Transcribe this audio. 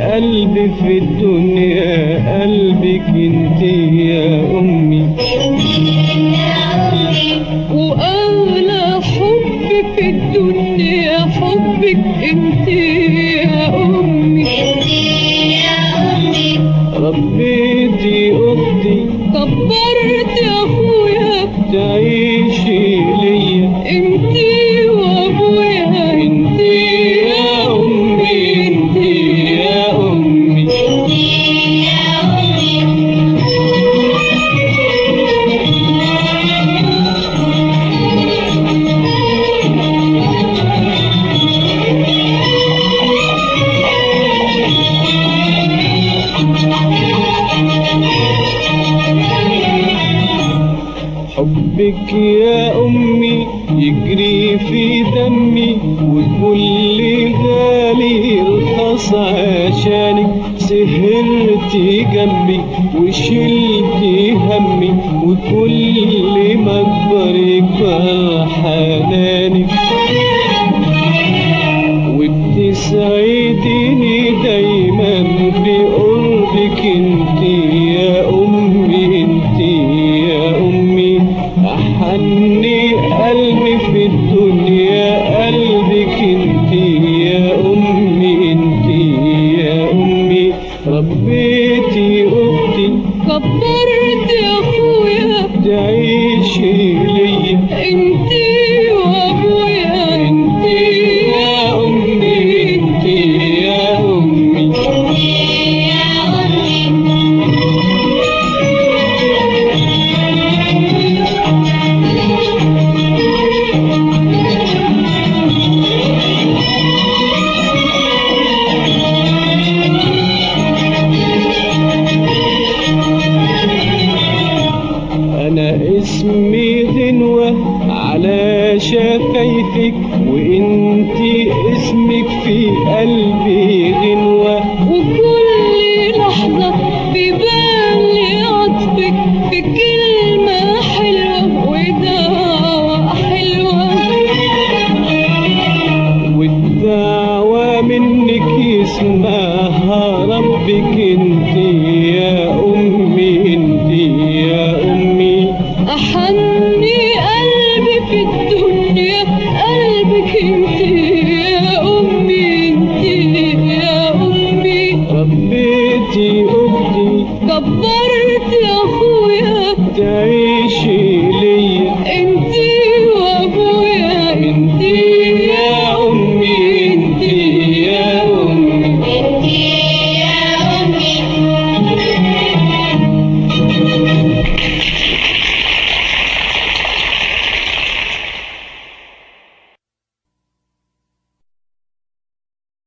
قلبي في الدنيا قلبك انت يا أمي. وأغلى حب في الدنيا حبك انت يا أمي. ربيتي أختي. كبرت أخويا تعيشي لي حبك يا أمي يجري في دمي وكل غالي رخص عشانك. سهرتي جنبي وشلتي همي وكل ما اكبر يكبر حنانك أختي غنوة على شفايفك وانتي اسمك في قلبي غنوة. وكل لحظة بيبان لي عطفك بكلمة كبرت يا أخويا. تعيشي.